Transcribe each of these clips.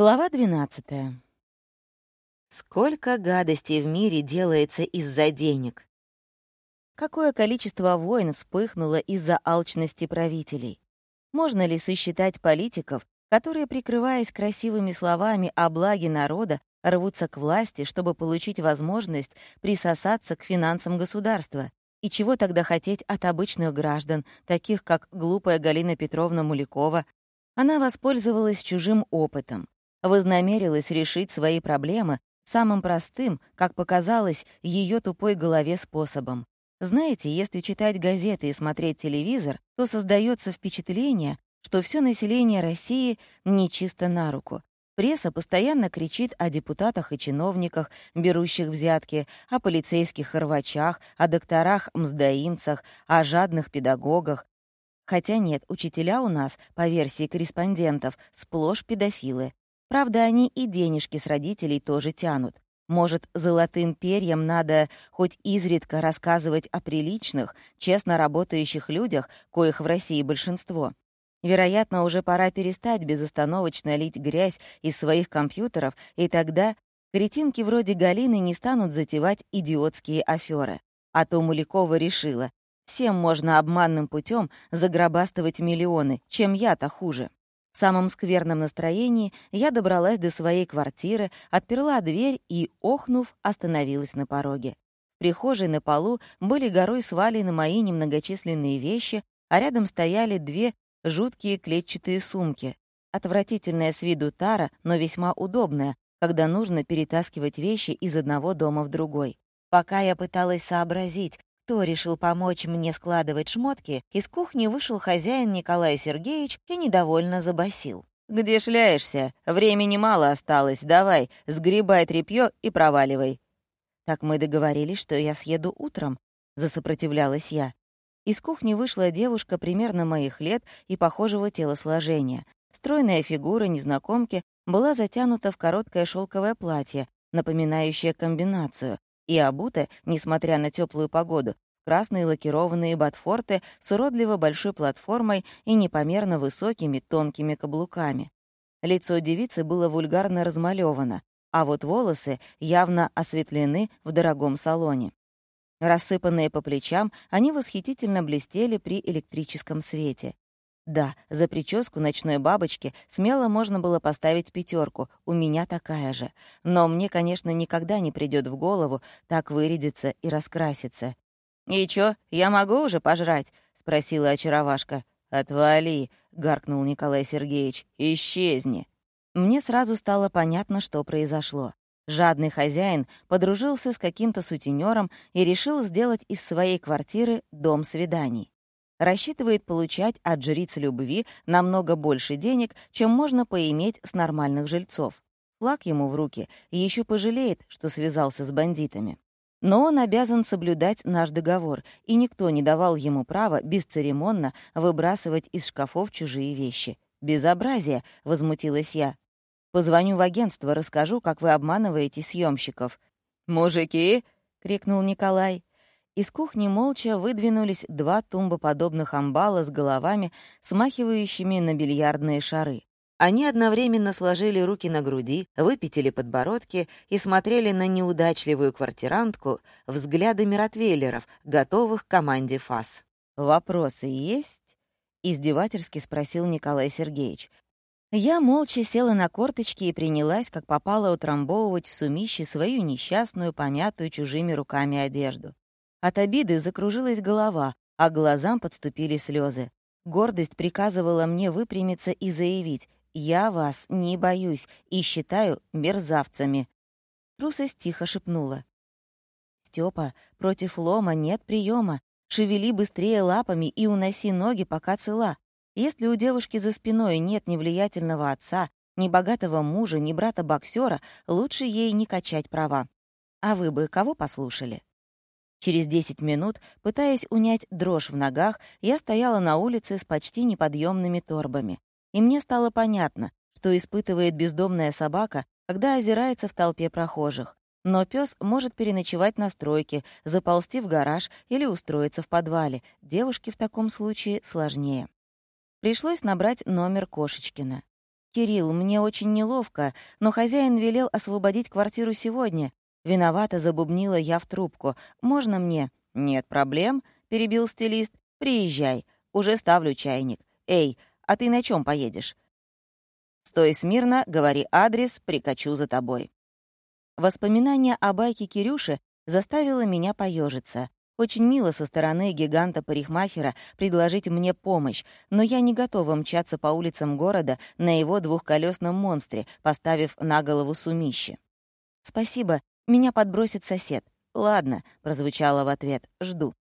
Глава 12. Сколько гадостей в мире делается из-за денег. Какое количество войн вспыхнуло из-за алчности правителей. Можно ли сосчитать политиков, которые, прикрываясь красивыми словами о благе народа, рвутся к власти, чтобы получить возможность присосаться к финансам государства? И чего тогда хотеть от обычных граждан, таких как глупая Галина Петровна Мулякова? Она воспользовалась чужим опытом вознамерилась решить свои проблемы самым простым, как показалось, ее тупой голове способом. Знаете, если читать газеты и смотреть телевизор, то создается впечатление, что все население России нечисто на руку. Пресса постоянно кричит о депутатах и чиновниках, берущих взятки, о полицейских рвачах, о докторах-мздоимцах, о жадных педагогах. Хотя нет, учителя у нас, по версии корреспондентов, сплошь педофилы. Правда, они и денежки с родителей тоже тянут. Может, золотым перьям надо хоть изредка рассказывать о приличных, честно работающих людях, коих в России большинство. Вероятно, уже пора перестать безостановочно лить грязь из своих компьютеров, и тогда кретинки вроде Галины не станут затевать идиотские аферы. А то Мулякова решила, всем можно обманным путем загробастывать миллионы, чем я-то хуже. В самом скверном настроении я добралась до своей квартиры, отперла дверь и, охнув, остановилась на пороге. В прихожей на полу были горой свалены мои немногочисленные вещи, а рядом стояли две жуткие клетчатые сумки. Отвратительная с виду тара, но весьма удобная, когда нужно перетаскивать вещи из одного дома в другой. Пока я пыталась сообразить, кто решил помочь мне складывать шмотки, из кухни вышел хозяин Николай Сергеевич и недовольно забасил. «Где шляешься? Времени мало осталось. Давай, сгребай тряпьё и проваливай». «Так мы договорились, что я съеду утром», — засопротивлялась я. Из кухни вышла девушка примерно моих лет и похожего телосложения. Стройная фигура незнакомки была затянута в короткое шелковое платье, напоминающее комбинацию, и обута, несмотря на теплую погоду, красные лакированные ботфорты с уродливо большой платформой и непомерно высокими тонкими каблуками. Лицо девицы было вульгарно размалевано, а вот волосы явно осветлены в дорогом салоне. Рассыпанные по плечам, они восхитительно блестели при электрическом свете. Да, за прическу ночной бабочки смело можно было поставить пятерку, у меня такая же. Но мне, конечно, никогда не придет в голову так вырядиться и раскраситься. «И чё, я могу уже пожрать?» — спросила очаровашка. «Отвали!» — гаркнул Николай Сергеевич. «Исчезни!» Мне сразу стало понятно, что произошло. Жадный хозяин подружился с каким-то сутенером и решил сделать из своей квартиры дом свиданий рассчитывает получать от жриц любви намного больше денег, чем можно поиметь с нормальных жильцов. Флаг ему в руки и еще пожалеет, что связался с бандитами. Но он обязан соблюдать наш договор, и никто не давал ему права бесцеремонно выбрасывать из шкафов чужие вещи. «Безобразие!» — возмутилась я. «Позвоню в агентство, расскажу, как вы обманываете съемщиков». «Мужики!» — крикнул Николай. Из кухни молча выдвинулись два тумбоподобных амбала с головами, смахивающими на бильярдные шары. Они одновременно сложили руки на груди, выпятили подбородки и смотрели на неудачливую квартирантку взглядами ротвейлеров, готовых к команде ФАС. «Вопросы есть?» — издевательски спросил Николай Сергеевич. Я молча села на корточки и принялась, как попало, утрамбовывать в сумище свою несчастную, помятую чужими руками одежду. От обиды закружилась голова, а глазам подступили слезы. Гордость приказывала мне выпрямиться и заявить «Я вас не боюсь и считаю мерзавцами». Трусость тихо шепнула. «Стёпа, против лома нет приема. Шевели быстрее лапами и уноси ноги, пока цела. Если у девушки за спиной нет ни влиятельного отца, ни богатого мужа, ни брата-боксера, лучше ей не качать права. А вы бы кого послушали?» Через 10 минут, пытаясь унять дрожь в ногах, я стояла на улице с почти неподъемными торбами. И мне стало понятно, что испытывает бездомная собака, когда озирается в толпе прохожих. Но пес может переночевать на стройке, заползти в гараж или устроиться в подвале. Девушке в таком случае сложнее. Пришлось набрать номер Кошечкина. «Кирилл, мне очень неловко, но хозяин велел освободить квартиру сегодня. Виновата забубнила я в трубку. Можно мне?» «Нет проблем», — перебил стилист. «Приезжай. Уже ставлю чайник. Эй, а ты на чем поедешь?» «Стой смирно, говори адрес, прикачу за тобой». Воспоминание о байке Кирюши заставило меня поежиться. Очень мило со стороны гиганта-парикмахера предложить мне помощь, но я не готова мчаться по улицам города на его двухколесном монстре, поставив на голову сумище. «Спасибо, меня подбросит сосед». «Ладно», — прозвучало в ответ, — «жду».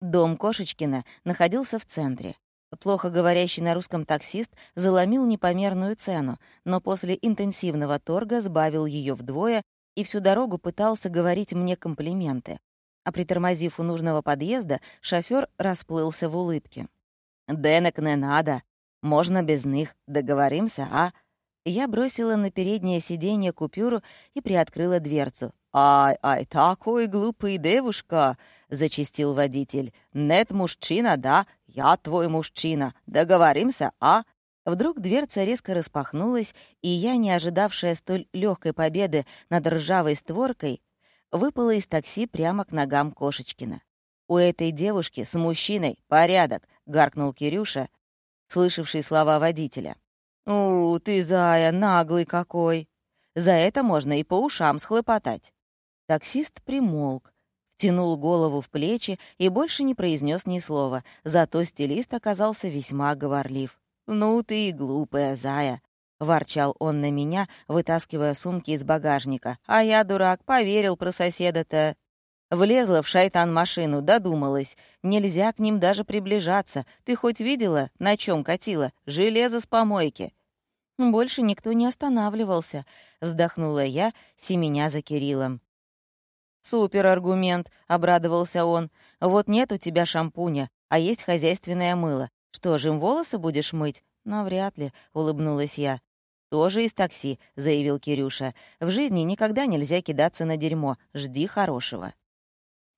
Дом Кошечкина находился в центре. Плохо говорящий на русском таксист заломил непомерную цену, но после интенсивного торга сбавил ее вдвое и всю дорогу пытался говорить мне комплименты а притормозив у нужного подъезда, шофёр расплылся в улыбке. «Денег не надо. Можно без них. Договоримся, а?» Я бросила на переднее сиденье купюру и приоткрыла дверцу. «Ай, ай, такой глупый девушка!» — зачистил водитель. «Нет мужчина, да? Я твой мужчина. Договоримся, а?» Вдруг дверца резко распахнулась, и я, не ожидавшая столь легкой победы над ржавой створкой, выпала из такси прямо к ногам Кошечкина. «У этой девушки с мужчиной порядок», — гаркнул Кирюша, слышавший слова водителя. «У, ты, зая, наглый какой! За это можно и по ушам схлопотать». Таксист примолк, втянул голову в плечи и больше не произнес ни слова, зато стилист оказался весьма говорлив. «Ну ты и глупая, зая. — ворчал он на меня, вытаскивая сумки из багажника. «А я, дурак, поверил про соседа-то». Влезла в шайтан-машину, додумалась. Нельзя к ним даже приближаться. Ты хоть видела, на чем катила? Железо с помойки. Больше никто не останавливался, вздохнула я, семеня за Кириллом. «Супер аргумент», — обрадовался он. «Вот нет у тебя шампуня, а есть хозяйственное мыло. Что же, им волосы будешь мыть?» «Навряд ли», — улыбнулась я. «Тоже из такси», — заявил Кирюша. «В жизни никогда нельзя кидаться на дерьмо. Жди хорошего».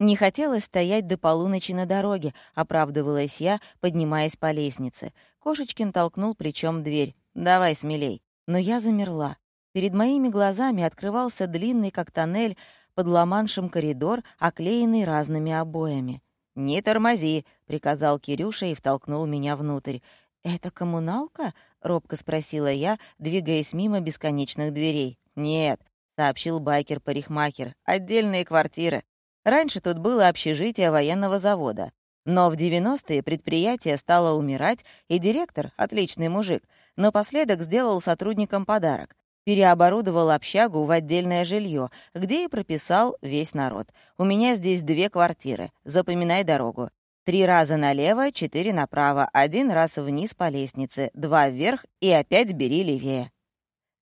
Не хотелось стоять до полуночи на дороге, оправдывалась я, поднимаясь по лестнице. Кошечкин толкнул плечом дверь. «Давай смелей». Но я замерла. Перед моими глазами открывался длинный, как тоннель, под ламаншем коридор, оклеенный разными обоями. «Не тормози», — приказал Кирюша и втолкнул меня внутрь. «Это коммуналка?» — робко спросила я, двигаясь мимо бесконечных дверей. «Нет», — сообщил байкер-парикмахер, — «отдельные квартиры. Раньше тут было общежитие военного завода. Но в 90-е предприятие стало умирать, и директор, отличный мужик, напоследок сделал сотрудникам подарок. Переоборудовал общагу в отдельное жилье, где и прописал весь народ. У меня здесь две квартиры. Запоминай дорогу. Три раза налево, четыре направо, один раз вниз по лестнице, два вверх и опять бери левее.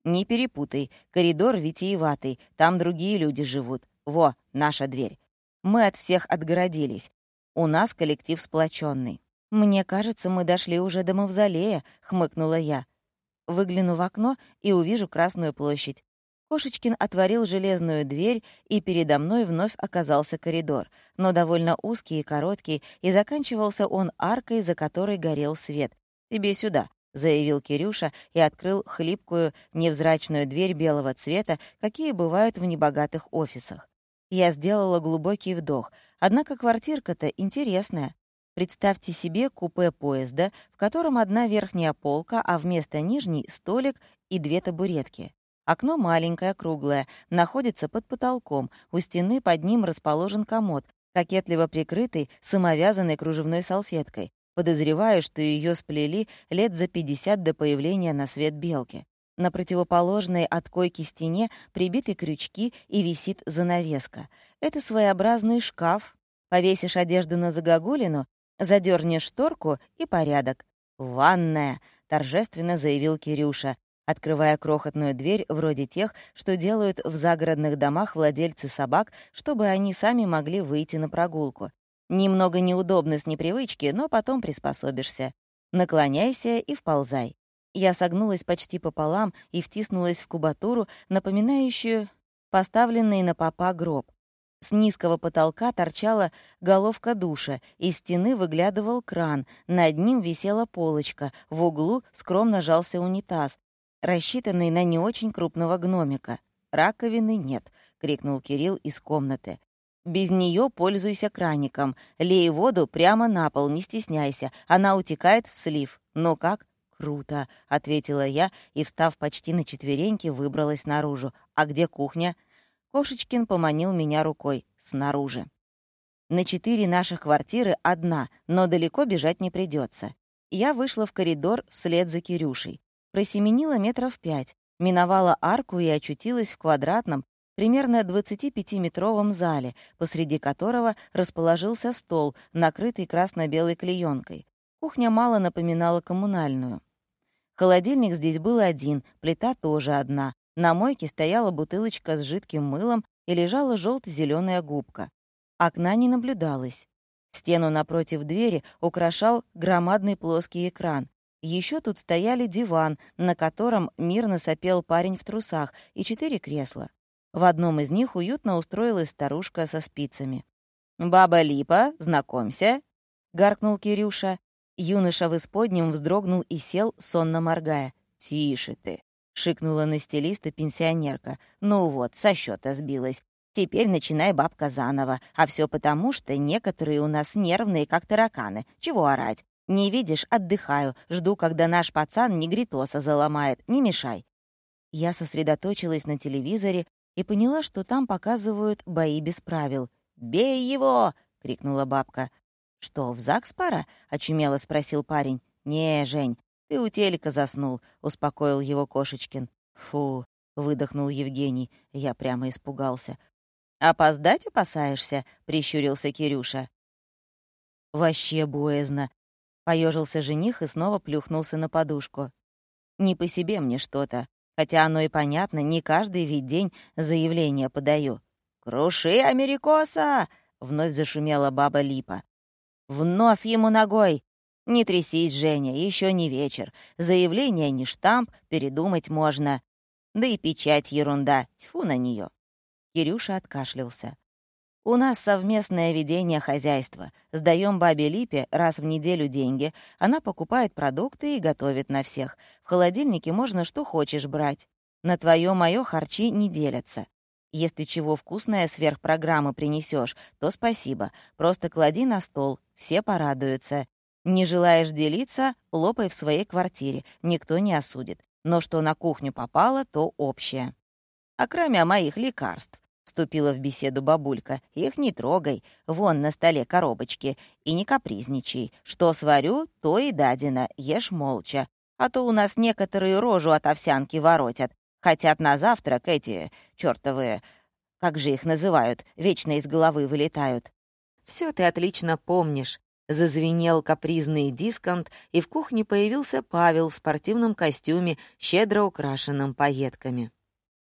Не перепутай, коридор витиеватый, там другие люди живут. Во, наша дверь. Мы от всех отгородились. У нас коллектив сплоченный. «Мне кажется, мы дошли уже до мавзолея», — хмыкнула я. Выгляну в окно и увижу Красную площадь. Кошечкин отворил железную дверь, и передо мной вновь оказался коридор, но довольно узкий и короткий, и заканчивался он аркой, за которой горел свет. «Тебе сюда», — заявил Кирюша и открыл хлипкую, невзрачную дверь белого цвета, какие бывают в небогатых офисах. Я сделала глубокий вдох, однако квартирка-то интересная. Представьте себе купе поезда, в котором одна верхняя полка, а вместо нижней — столик и две табуретки. Окно маленькое, круглое, находится под потолком, у стены под ним расположен комод, кокетливо прикрытый самовязанной кружевной салфеткой. Подозреваю, что ее сплели лет за 50 до появления на свет белки. На противоположной от койки стене прибиты крючки и висит занавеска. Это своеобразный шкаф. Повесишь одежду на загогулину, задернешь шторку и порядок. «Ванная», — торжественно заявил Кирюша, открывая крохотную дверь вроде тех, что делают в загородных домах владельцы собак, чтобы они сами могли выйти на прогулку. Немного неудобно с непривычки, но потом приспособишься. Наклоняйся и вползай. Я согнулась почти пополам и втиснулась в кубатуру, напоминающую поставленный на попа гроб. С низкого потолка торчала головка душа, из стены выглядывал кран, над ним висела полочка, в углу скромно жался унитаз, рассчитанный на не очень крупного гномика. «Раковины нет», — крикнул Кирилл из комнаты. «Без нее пользуйся краником. Лей воду прямо на пол, не стесняйся. Она утекает в слив. Ну как?» «Круто», — ответила я и, встав почти на четвереньки, выбралась наружу. «А где кухня?» Кошечкин поманил меня рукой. «Снаружи». На четыре наших квартиры одна, но далеко бежать не придется. Я вышла в коридор вслед за Кирюшей. Просеменила метров пять, миновала арку и очутилась в квадратном, примерно 25-метровом зале, посреди которого расположился стол, накрытый красно-белой клеенкой. Кухня мало напоминала коммунальную. Холодильник здесь был один, плита тоже одна. На мойке стояла бутылочка с жидким мылом и лежала желто зеленая губка. Окна не наблюдалось. Стену напротив двери украшал громадный плоский экран. Еще тут стояли диван, на котором мирно сопел парень в трусах, и четыре кресла. В одном из них уютно устроилась старушка со спицами. «Баба Липа, знакомься!» — гаркнул Кирюша. Юноша в исподнем вздрогнул и сел, сонно моргая. «Тише ты!» — шикнула на стилиста пенсионерка. «Ну вот, со счета сбилась. Теперь начинай, бабка, заново. А все потому, что некоторые у нас нервные, как тараканы. Чего орать? Не видишь, отдыхаю, жду, когда наш пацан негритоса заломает. Не мешай. Я сосредоточилась на телевизоре и поняла, что там показывают бои без правил. «Бей его!» — крикнула бабка. «Что, в ЗАГС пора?» — очумело спросил парень. «Не, Жень, ты у телека заснул», — успокоил его Кошечкин. «Фу», — выдохнул Евгений. Я прямо испугался. «Опоздать опасаешься?» — прищурился Кирюша. «Вообще боязно», Поежился жених и снова плюхнулся на подушку. «Не по себе мне что-то. Хотя оно и понятно, не каждый ведь день заявление подаю». «Круши, Америкоса!» — вновь зашумела баба Липа. «В нос ему ногой!» «Не трясись, Женя, еще не вечер. Заявление не штамп, передумать можно. Да и печать ерунда, тьфу на нее. Кирюша откашлялся. У нас совместное ведение хозяйства. Сдаем бабе Липе раз в неделю деньги. Она покупает продукты и готовит на всех. В холодильнике можно что хочешь брать. На твое моё харчи не делятся. Если чего вкусное сверх программы принесешь, то спасибо. Просто клади на стол, все порадуются. Не желаешь делиться — лопай в своей квартире, никто не осудит. Но что на кухню попало, то общее. А кроме моих лекарств, — вступила в беседу бабулька. «Их не трогай. Вон на столе коробочки. И не капризничай. Что сварю, то и дадено. Ешь молча. А то у нас некоторые рожу от овсянки воротят. Хотят на завтрак эти чертовые, как же их называют, вечно из головы вылетают. Все ты отлично помнишь. Зазвенел капризный дисконт, и в кухне появился Павел в спортивном костюме, щедро украшенном пайетками.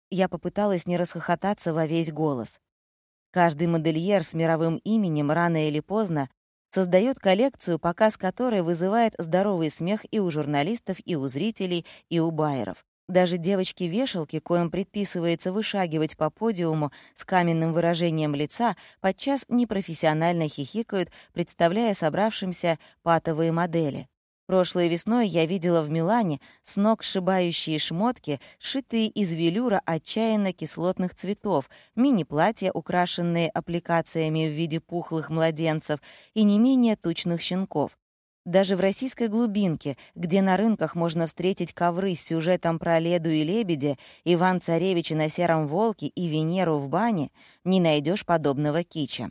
Я попыталась не расхохотаться во весь голос. Каждый модельер с мировым именем рано или поздно создает коллекцию, показ которой вызывает здоровый смех и у журналистов, и у зрителей, и у байеров. Даже девочки-вешалки, коим предписывается вышагивать по подиуму с каменным выражением лица, подчас непрофессионально хихикают, представляя собравшимся патовые модели. Прошлой весной я видела в Милане с ног сшибающие шмотки, сшитые из велюра отчаянно кислотных цветов, мини-платья, украшенные аппликациями в виде пухлых младенцев и не менее тучных щенков. Даже в российской глубинке, где на рынках можно встретить ковры с сюжетом про Леду и Лебедя, Иван-Царевича на сером волке и Венеру в бане, не найдешь подобного кича.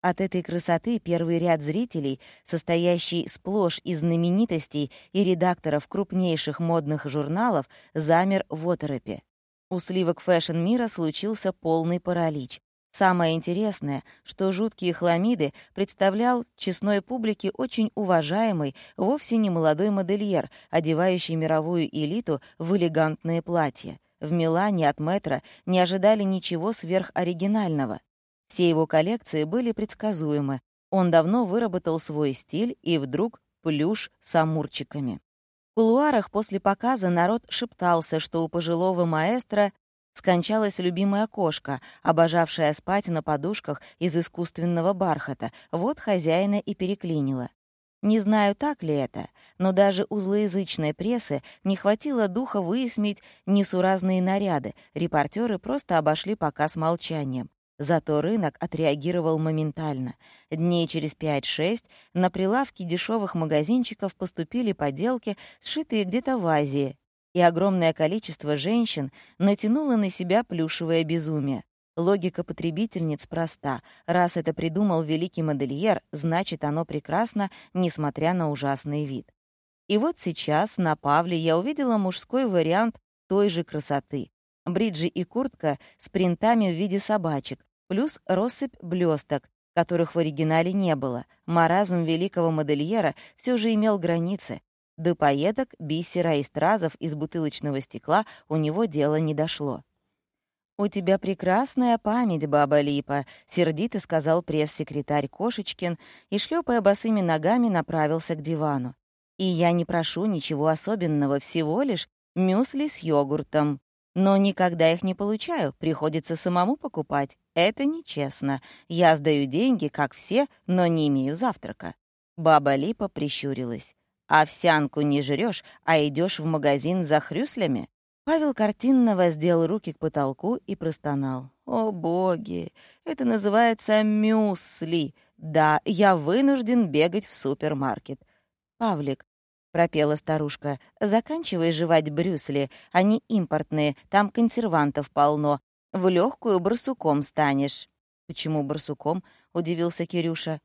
От этой красоты первый ряд зрителей, состоящий сплошь из знаменитостей и редакторов крупнейших модных журналов, замер в оторопе. У сливок фэшн-мира случился полный паралич. Самое интересное, что жуткие хламиды представлял честной публике очень уважаемый, вовсе не молодой модельер, одевающий мировую элиту в элегантные платья. В Милане от Метра не ожидали ничего сверхоригинального. Все его коллекции были предсказуемы. Он давно выработал свой стиль, и вдруг плюш с амурчиками. В кулуарах после показа народ шептался, что у пожилого маэстро скончалась любимая кошка, обожавшая спать на подушках из искусственного бархата. Вот хозяина и переклинила. Не знаю, так ли это, но даже у злоязычной прессы не хватило духа выяснить несуразные наряды, репортеры просто обошли показ молчанием. Зато рынок отреагировал моментально. Дней через 5-6 на прилавки дешевых магазинчиков поступили поделки, сшитые где-то в Азии, и огромное количество женщин натянуло на себя плюшевое безумие. Логика потребительниц проста. Раз это придумал великий модельер, значит, оно прекрасно, несмотря на ужасный вид. И вот сейчас на Павле я увидела мужской вариант той же красоты. Бриджи и куртка с принтами в виде собачек, плюс россыпь блесток, которых в оригинале не было. Маразм великого модельера все же имел границы. До поеток, бисера и стразов из бутылочного стекла у него дело не дошло. «У тебя прекрасная память, баба Липа», — сердито сказал пресс-секретарь Кошечкин и, шлепая босыми ногами, направился к дивану. «И я не прошу ничего особенного, всего лишь мюсли с йогуртом. Но никогда их не получаю, приходится самому покупать. Это нечестно. Я сдаю деньги, как все, но не имею завтрака». Баба Липа прищурилась. «Овсянку не жрешь, а идешь в магазин за хрюслями?» Павел картинно воздел руки к потолку и простонал. «О, боги! Это называется мюсли. Да, я вынужден бегать в супермаркет». «Павлик», — пропела старушка, — «заканчивай жевать брюсли. Они импортные, там консервантов полно. В легкую барсуком станешь». «Почему барсуком?» — удивился Кирюша.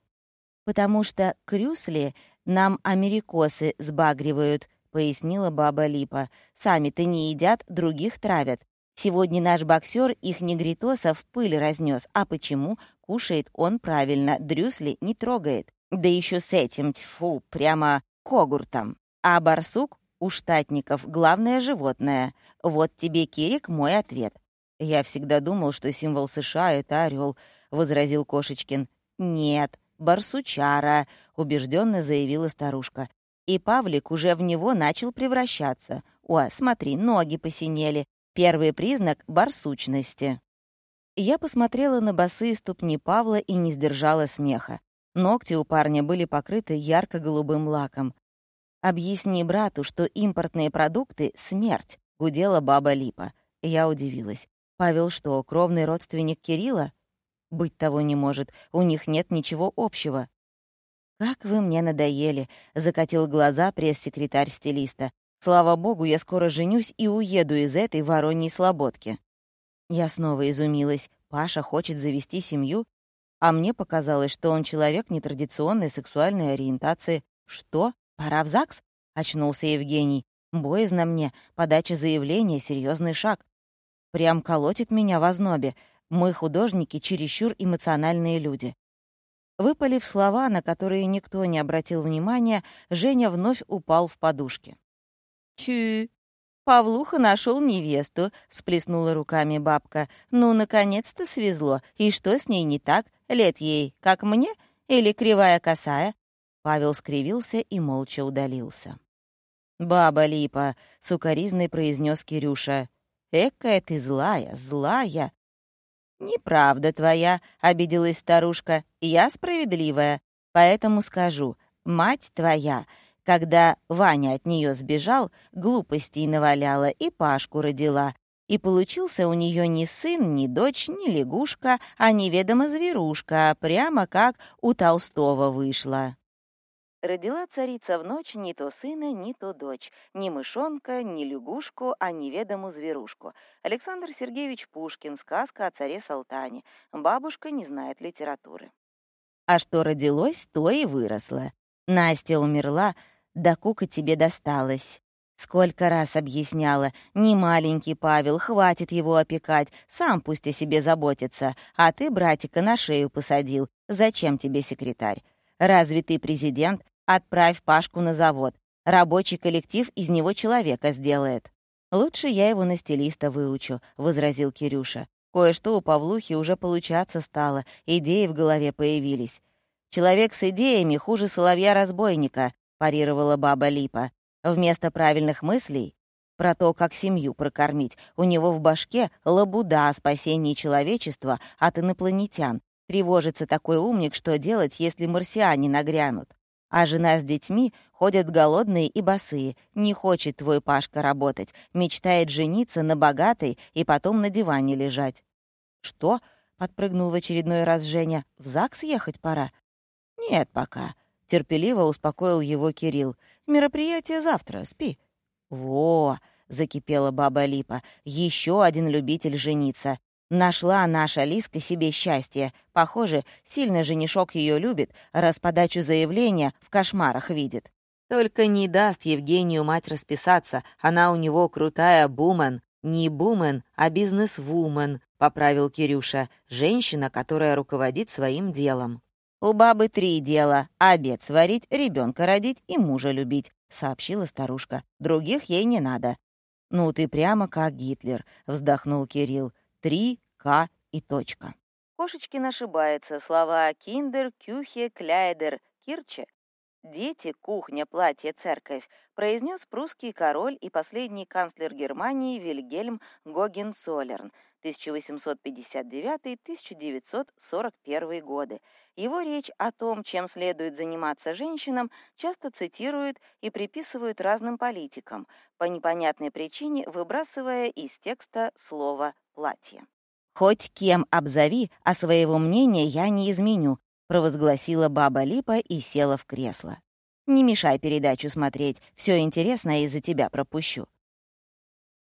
«Потому что крюсли нам америкосы сбагривают», пояснила баба Липа. «Сами-то не едят, других травят. Сегодня наш боксер их негритосов пыль разнес. А почему? Кушает он правильно, дрюсли не трогает. Да еще с этим, тьфу, прямо когуртом. А барсук у штатников главное животное. Вот тебе, Кирик, мой ответ. «Я всегда думал, что символ США — это орел, возразил Кошечкин. «Нет, барсучара», — убежденно заявила старушка. И Павлик уже в него начал превращаться. О, смотри, ноги посинели. Первый признак барсучности. Я посмотрела на босые ступни Павла и не сдержала смеха. Ногти у парня были покрыты ярко-голубым лаком. «Объясни брату, что импортные продукты — смерть», — гудела баба Липа. Я удивилась. «Павел что, кровный родственник Кирилла?» «Быть того не может, у них нет ничего общего». «Как вы мне надоели!» — закатил глаза пресс-секретарь стилиста. «Слава богу, я скоро женюсь и уеду из этой вороньей слободки». Я снова изумилась. Паша хочет завести семью, а мне показалось, что он человек нетрадиционной сексуальной ориентации. «Что? Пора в ЗАГС?» — очнулся Евгений. «Боязно мне. Подача заявления — серьезный шаг. Прям колотит меня в ознобе. Мы, художники, чересчур эмоциональные люди. Выпалив слова, на которые никто не обратил внимания, Женя вновь упал в подушки. «Чу! Павлуха нашел невесту», — всплеснула руками бабка. «Ну, наконец-то свезло. И что с ней не так? Лет ей, как мне? Или кривая косая?» Павел скривился и молча удалился. «Баба Липа», — сукоризной произнес Кирюша. «Экая ты злая, злая. «Неправда твоя», — обиделась старушка. «Я справедливая, поэтому скажу. Мать твоя, когда Ваня от нее сбежал, глупостей наваляла и Пашку родила. И получился у нее не сын, ни дочь, ни лягушка, а неведомо зверушка, прямо как у Толстого вышла. Родила царица в ночь ни то сына, ни то дочь, ни мышонка, ни лягушку, а неведому зверушку. Александр Сергеевич Пушкин, сказка о царе Салтане. Бабушка не знает литературы. А что родилось, то и выросло. Настя умерла, да кука тебе досталась. Сколько раз объясняла, не маленький Павел, хватит его опекать, сам пусть о себе заботится, а ты братика на шею посадил. Зачем тебе секретарь? Разве ты президент, Отправь Пашку на завод. Рабочий коллектив из него человека сделает. Лучше я его на стилиста выучу, возразил Кирюша. Кое-что у Павлухи уже получаться стало, идеи в голове появились. Человек с идеями хуже соловья-разбойника, парировала баба Липа. Вместо правильных мыслей про то, как семью прокормить, у него в башке лабуда о спасении человечества от инопланетян. Тревожится такой умник, что делать, если марсиане нагрянут. А жена с детьми ходят голодные и босые. Не хочет твой Пашка работать. Мечтает жениться на богатой и потом на диване лежать. «Что?» — подпрыгнул в очередной раз Женя. «В ЗАГС ехать пора?» «Нет пока», — терпеливо успокоил его Кирилл. «Мероприятие завтра, спи». «Во!» — закипела баба Липа. «Еще один любитель жениться. Нашла наша Лиска себе счастье. Похоже, сильно женишок ее любит, раз подачу заявления в кошмарах видит. Только не даст Евгению мать расписаться, она у него крутая бумен. Не бумен, а бизнес-вумен, поправил Кирюша. Женщина, которая руководит своим делом. «У бабы три дела — обед сварить, ребенка родить и мужа любить», — сообщила старушка. «Других ей не надо». «Ну ты прямо как Гитлер», — вздохнул Кирилл. «Три, К и точка». Кошечкин ошибается. Слова «киндер», «кюхе», «кляйдер», «кирче» «Дети, кухня, платье, церковь» произнес прусский король и последний канцлер Германии Вильгельм Гогенцоллерн 1859-1941 годы. Его речь о том, чем следует заниматься женщинам, часто цитируют и приписывают разным политикам, по непонятной причине выбрасывая из текста слово «платье». «Хоть кем обзови, а своего мнения я не изменю», провозгласила баба Липа и села в кресло. «Не мешай передачу смотреть, все интересное из-за тебя пропущу».